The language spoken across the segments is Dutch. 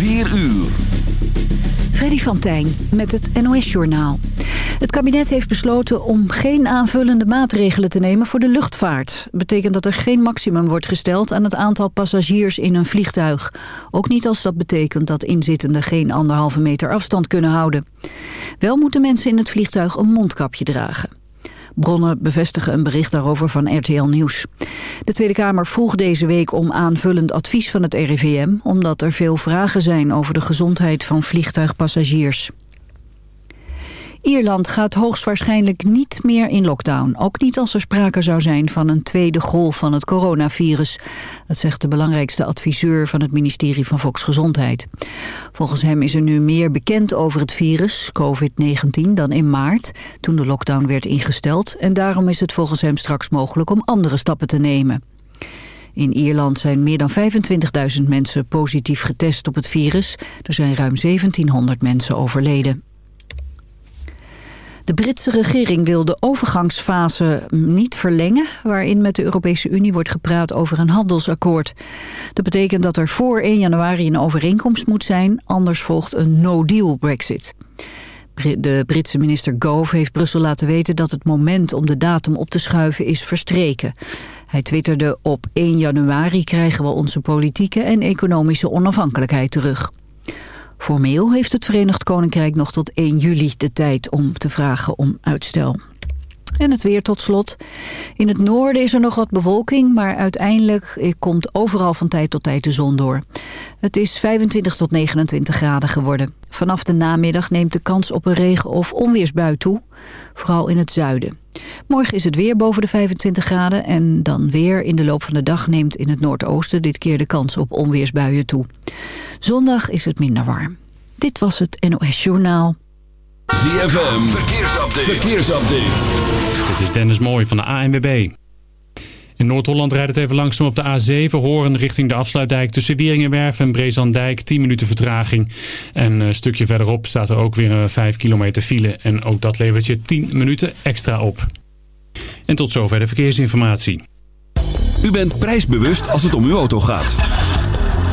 4 uur. Freddy van Tijn met het NOS-journaal. Het kabinet heeft besloten om geen aanvullende maatregelen te nemen voor de luchtvaart. Betekent dat er geen maximum wordt gesteld aan het aantal passagiers in een vliegtuig. Ook niet als dat betekent dat inzittenden geen anderhalve meter afstand kunnen houden. Wel moeten mensen in het vliegtuig een mondkapje dragen. Bronnen bevestigen een bericht daarover van RTL Nieuws. De Tweede Kamer vroeg deze week om aanvullend advies van het RIVM... omdat er veel vragen zijn over de gezondheid van vliegtuigpassagiers. Ierland gaat hoogstwaarschijnlijk niet meer in lockdown. Ook niet als er sprake zou zijn van een tweede golf van het coronavirus. Dat zegt de belangrijkste adviseur van het ministerie van Volksgezondheid. Volgens hem is er nu meer bekend over het virus, COVID-19, dan in maart, toen de lockdown werd ingesteld. En daarom is het volgens hem straks mogelijk om andere stappen te nemen. In Ierland zijn meer dan 25.000 mensen positief getest op het virus. Er zijn ruim 1700 mensen overleden. De Britse regering wil de overgangsfase niet verlengen... waarin met de Europese Unie wordt gepraat over een handelsakkoord. Dat betekent dat er voor 1 januari een overeenkomst moet zijn... anders volgt een no-deal brexit. De Britse minister Gove heeft Brussel laten weten dat het moment om de datum op te schuiven is verstreken. Hij twitterde op 1 januari krijgen we onze politieke en economische onafhankelijkheid terug. Formeel heeft het Verenigd Koninkrijk nog tot 1 juli de tijd om te vragen om uitstel. En het weer tot slot. In het noorden is er nog wat bewolking, maar uiteindelijk komt overal van tijd tot tijd de zon door. Het is 25 tot 29 graden geworden. Vanaf de namiddag neemt de kans op een regen- of onweersbui toe, vooral in het zuiden. Morgen is het weer boven de 25 graden en dan weer in de loop van de dag neemt in het noordoosten dit keer de kans op onweersbuien toe. Zondag is het minder warm. Dit was het NOS Journaal. ZFM, verkeersupdate. verkeersupdate. Dit is Dennis Mooij van de ANWB. In Noord-Holland rijdt het even langzaam op de A7. Horen richting de afsluitdijk tussen Wieringenwerf en Brezandijk. 10 minuten vertraging. En een stukje verderop staat er ook weer een 5 kilometer file. En ook dat levert je 10 minuten extra op. En tot zover de verkeersinformatie. U bent prijsbewust als het om uw auto gaat.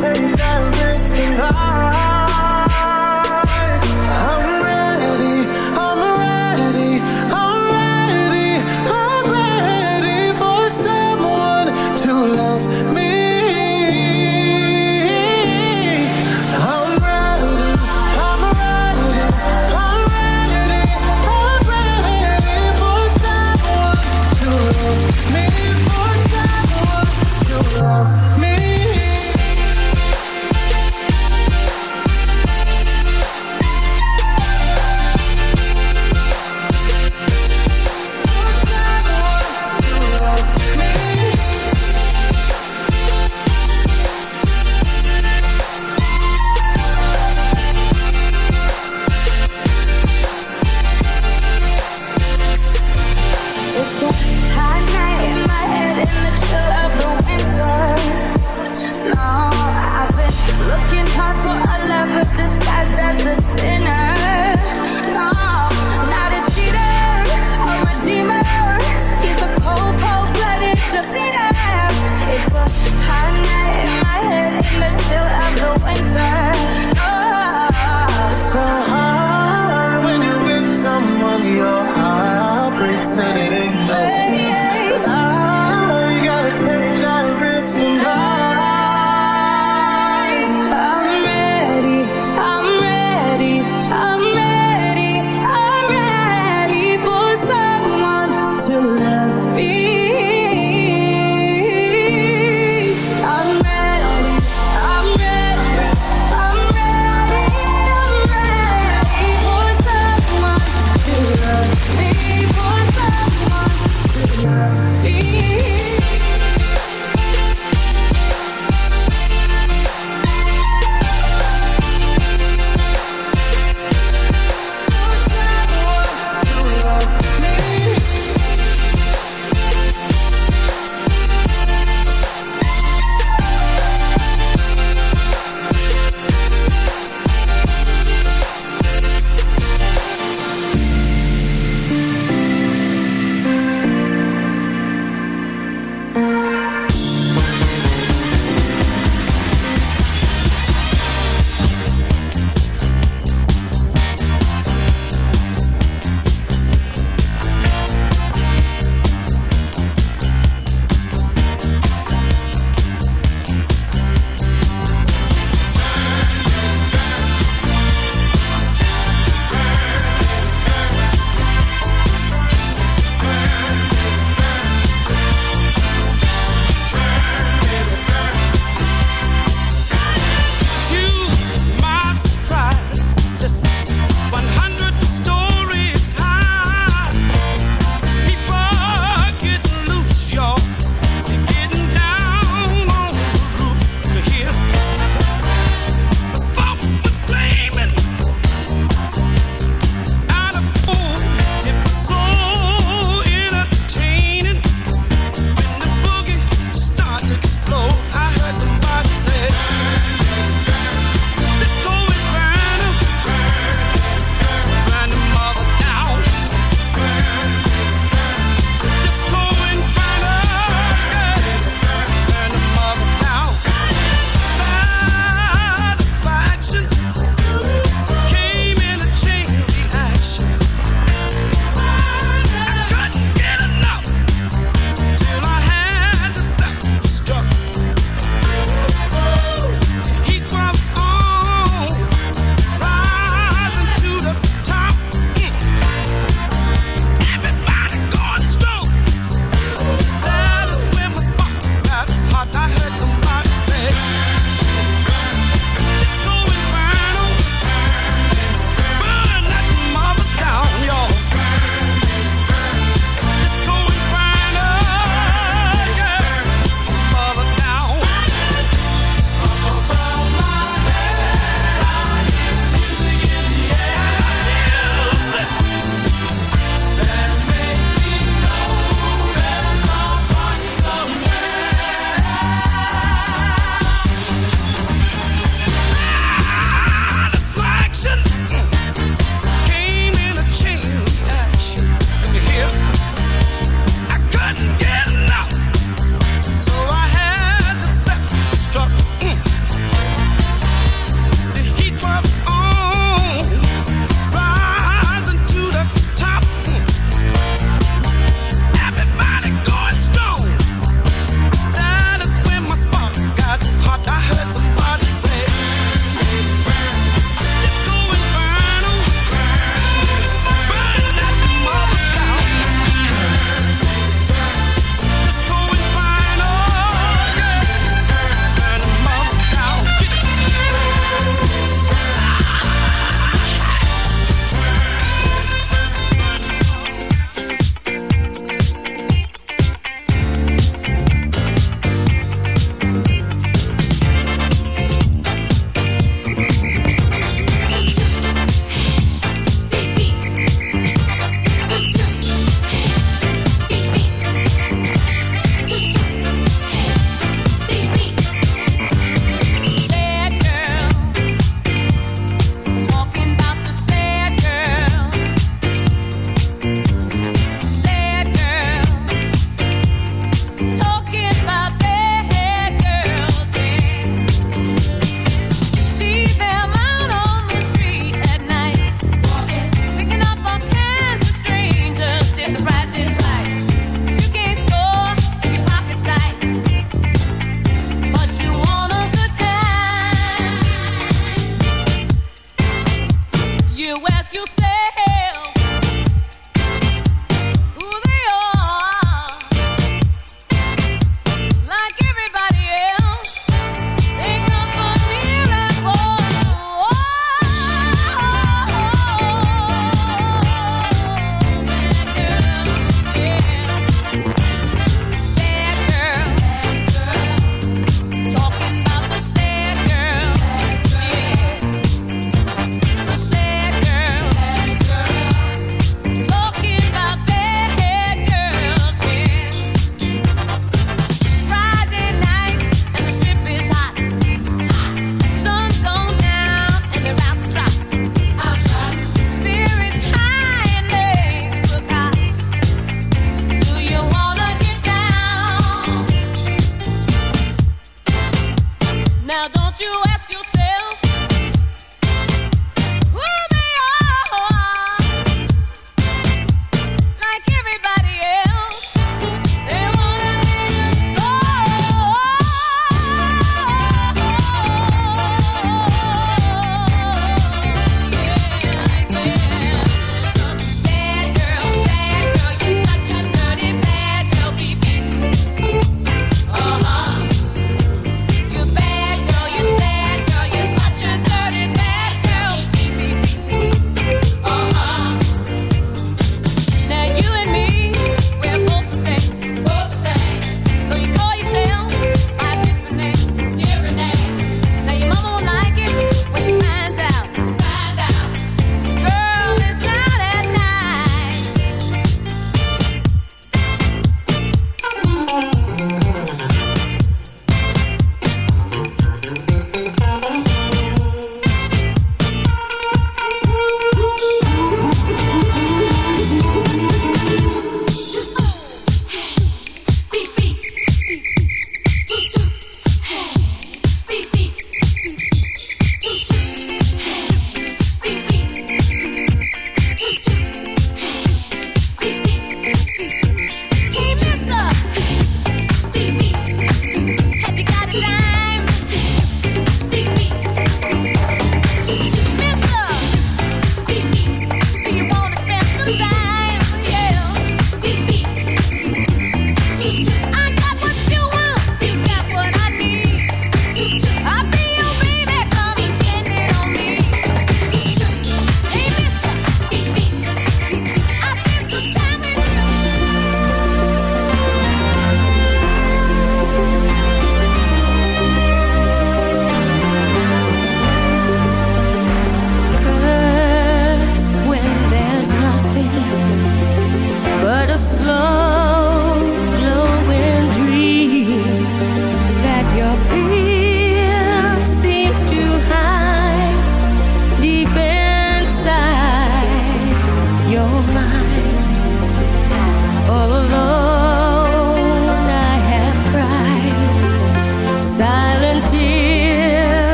take that risk tonight.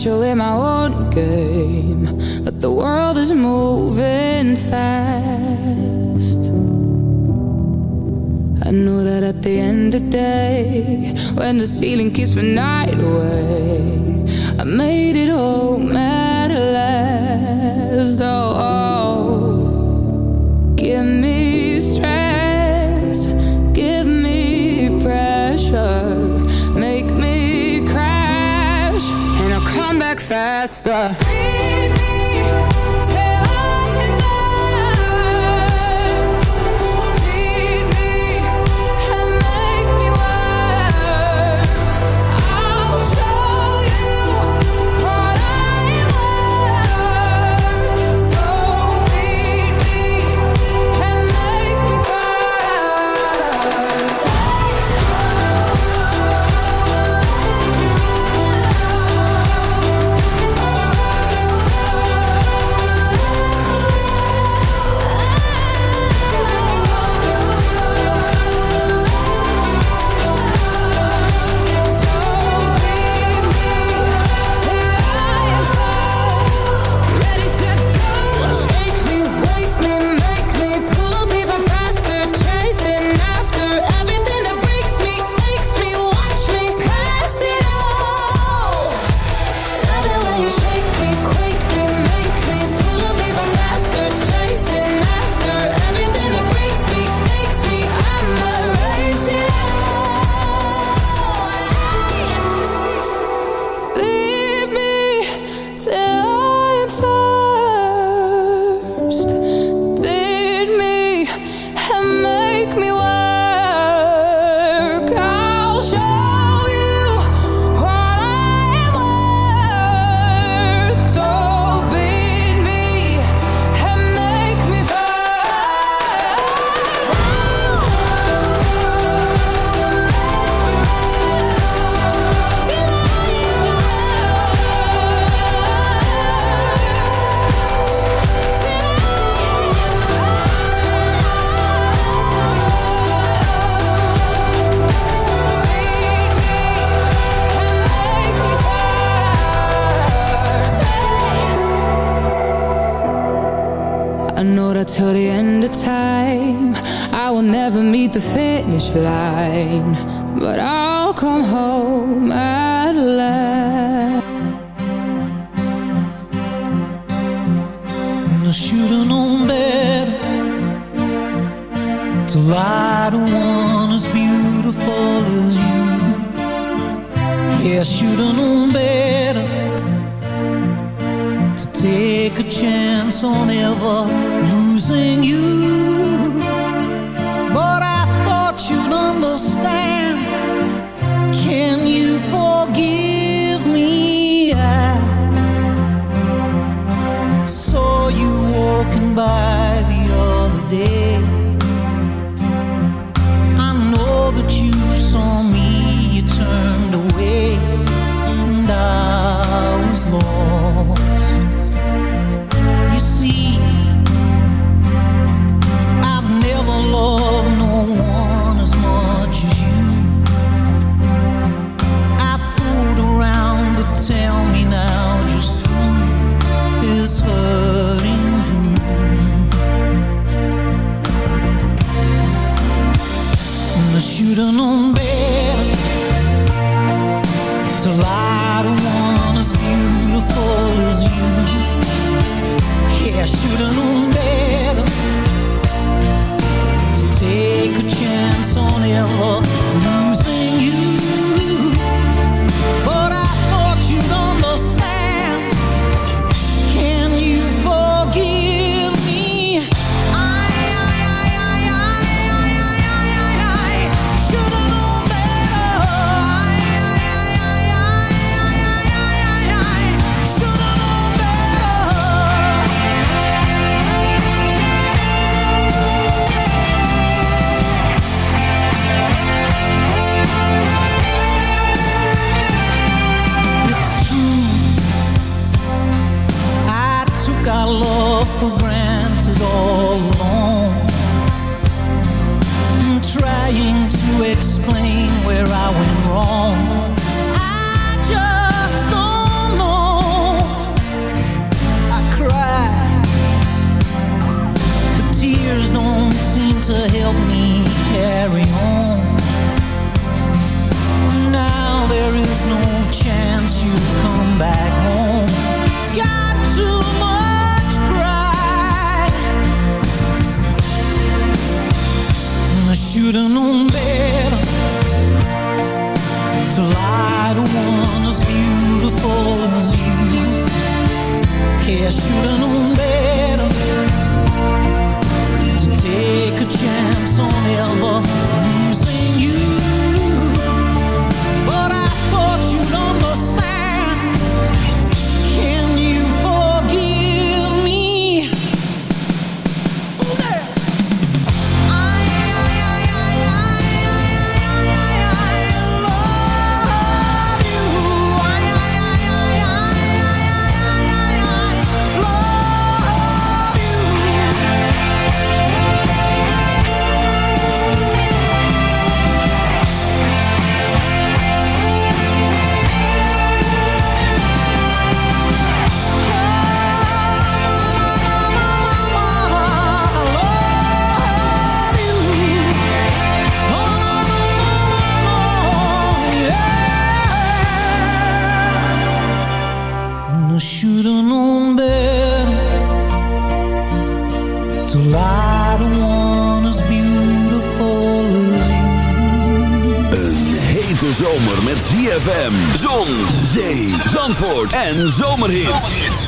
got you water till the end of time. I will never meet the finish line But I'll come home at last. I should've known better To lie to one as beautiful as you. Yeah, I should've known better take a chance on ever sing you. En zomerhits.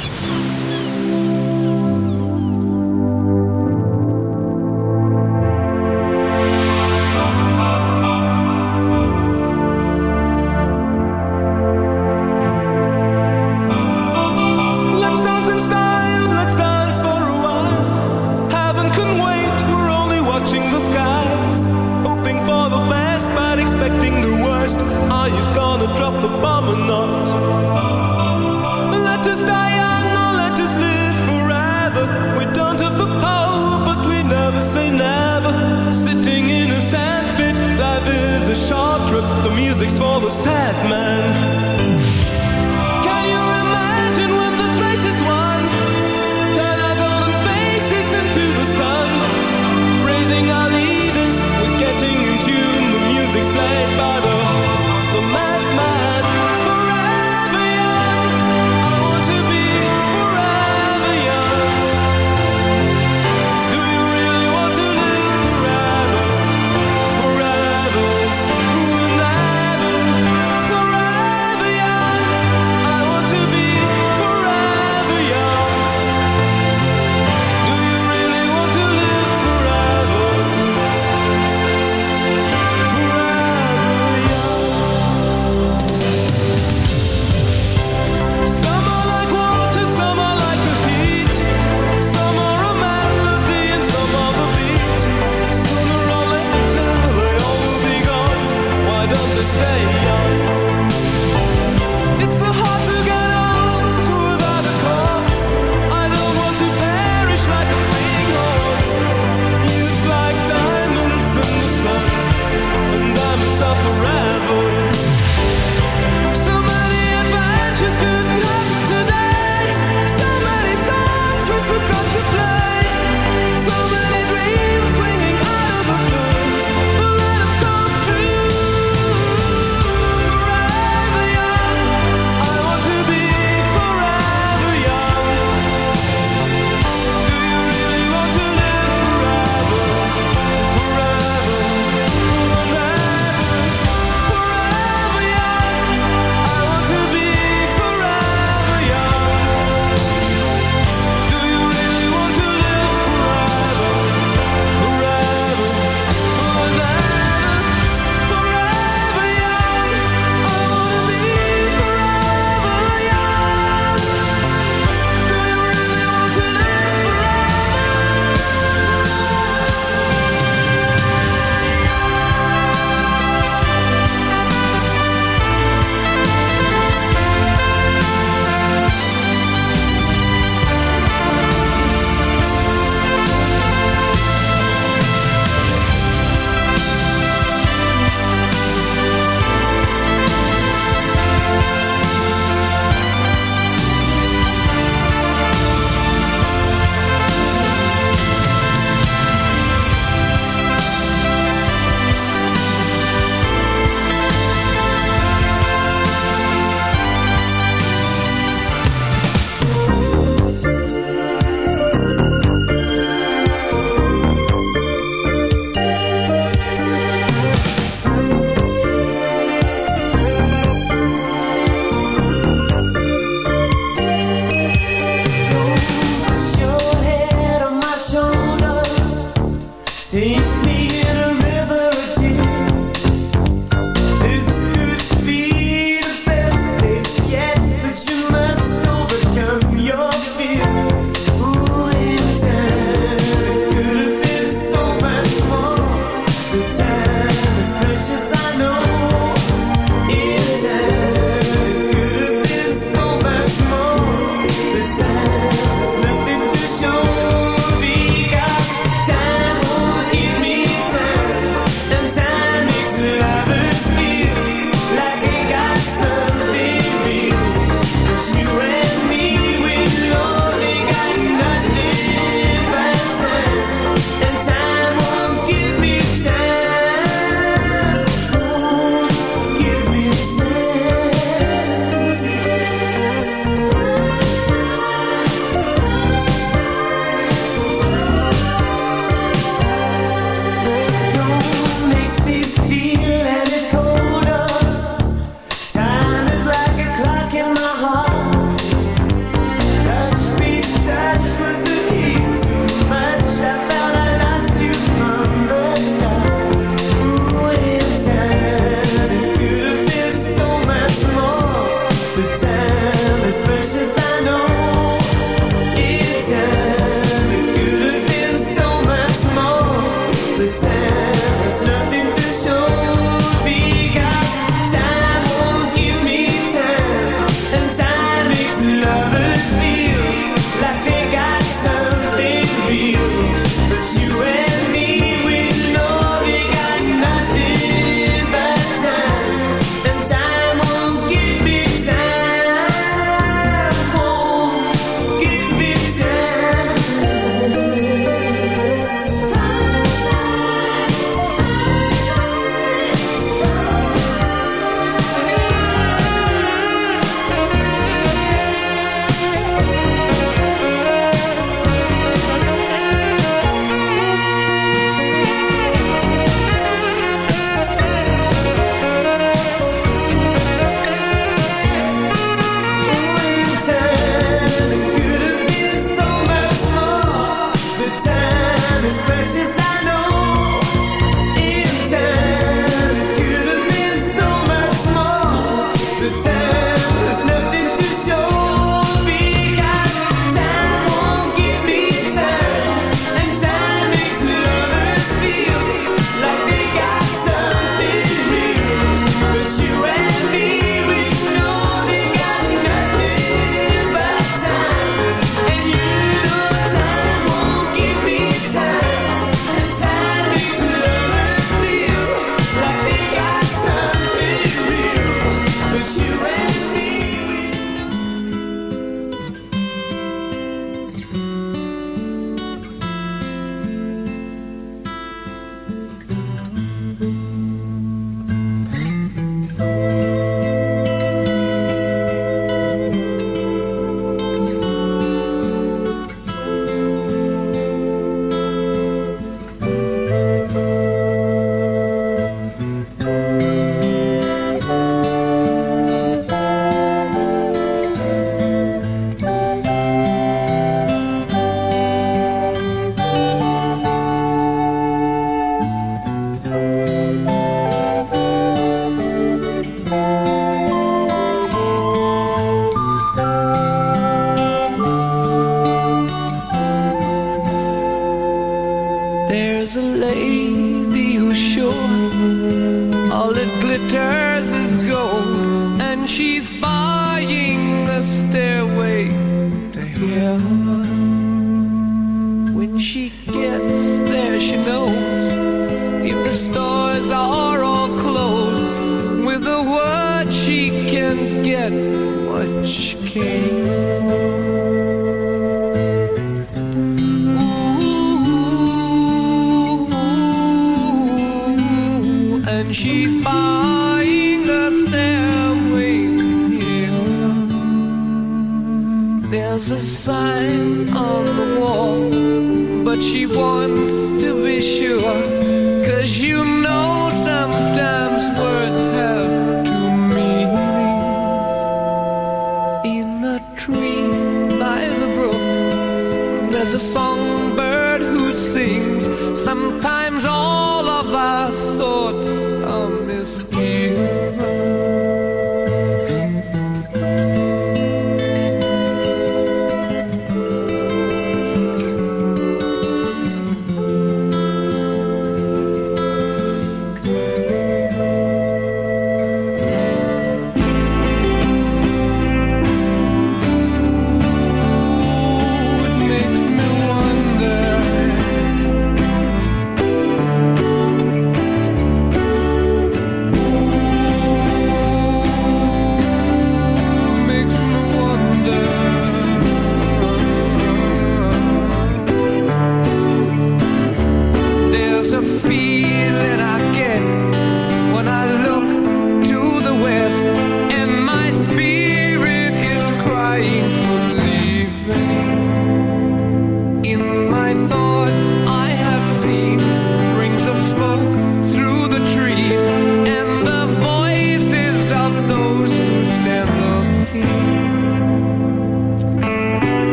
There's a songbird who sings. Sometimes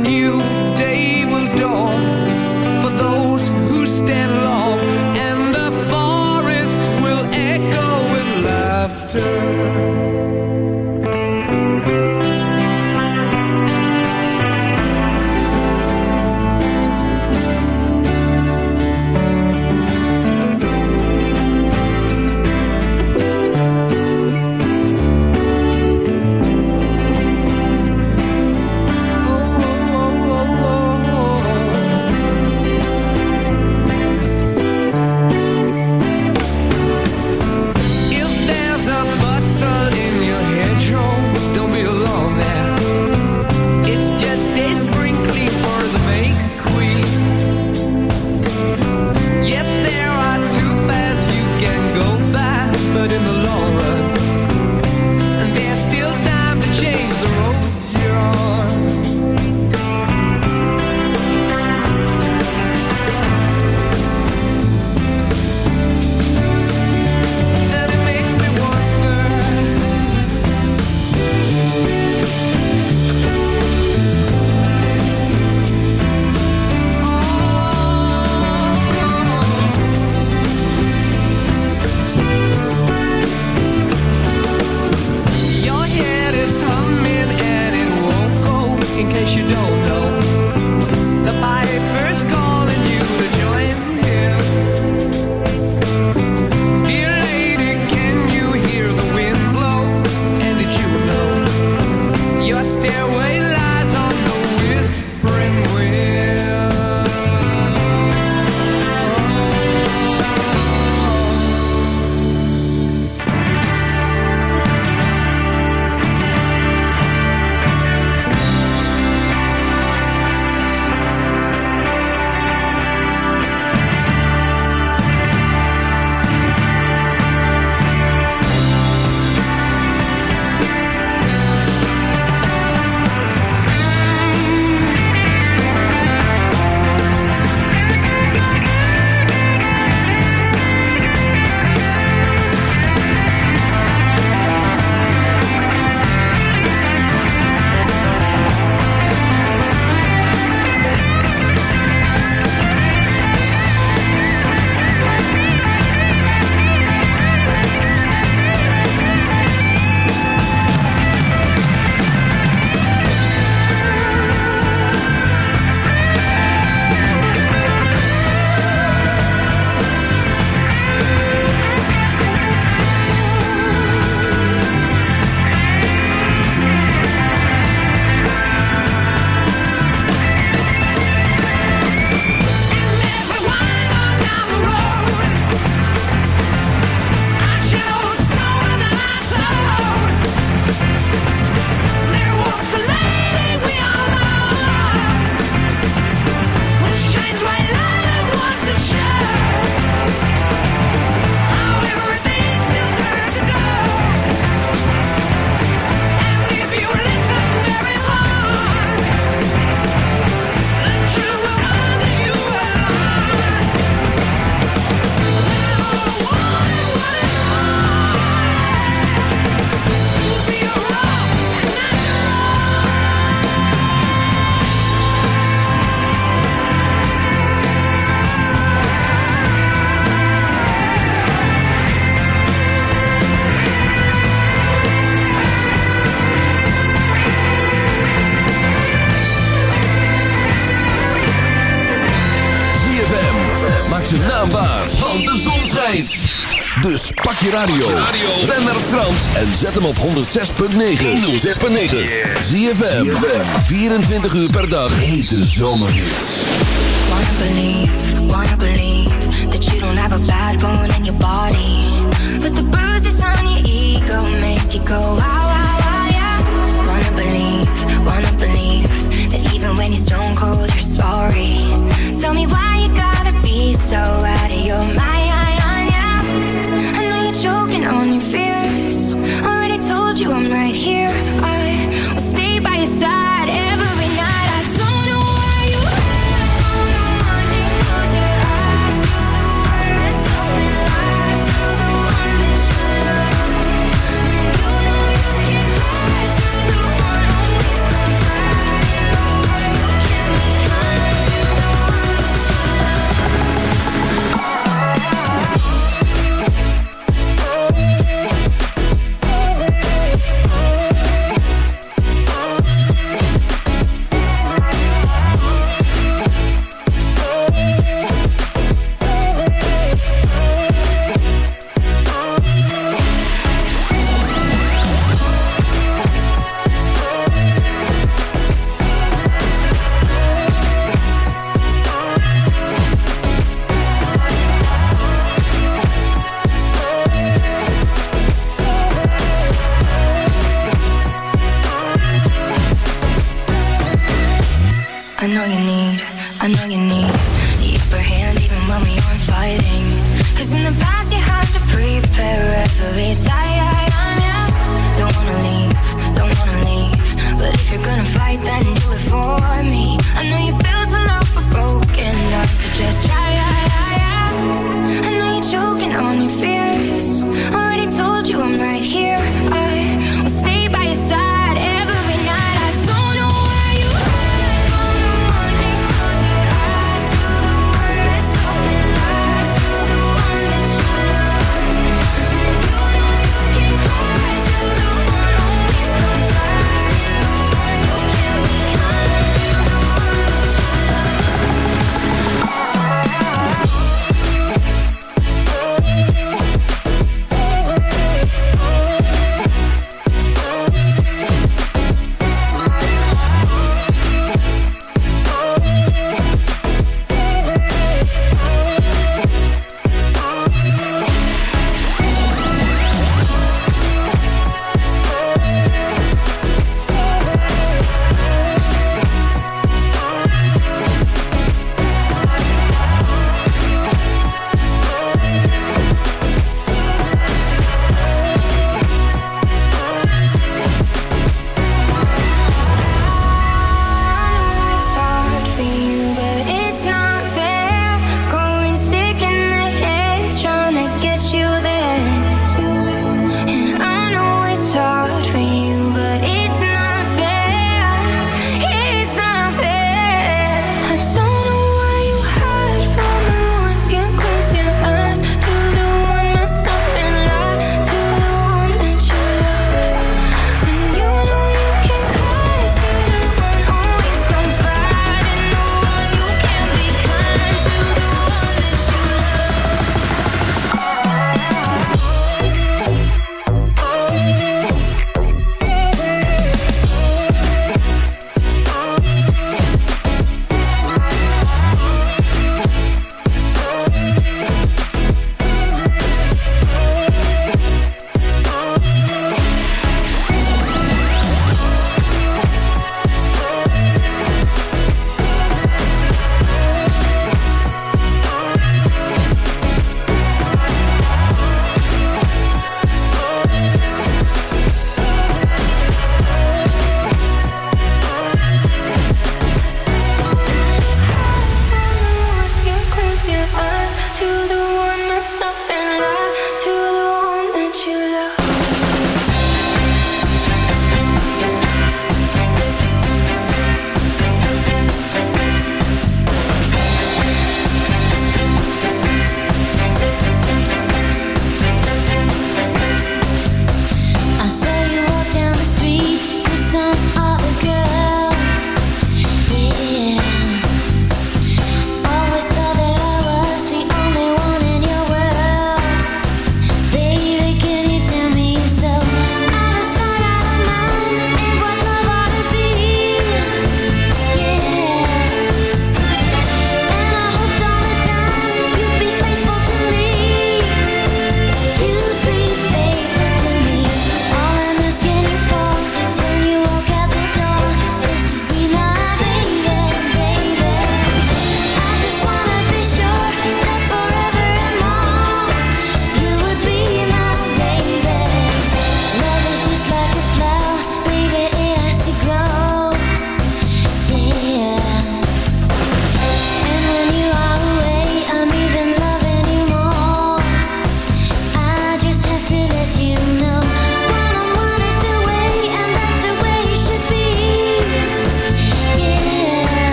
new day will dawn for those who stand Dus pak je radio. Ben naar Frans en zet hem op 106.9. 106.9. Zie je 24 uur per dag. Hete zomerhits. Wanna believe, wanna believe that you don't have a bad bone in your body. But the bruises on your ego make you go wow, wow, wow, yeah. Wanna believe, wanna believe that even when you're stone cold, you're sorry. Tell me why you gotta be so out of your mind, on your fears.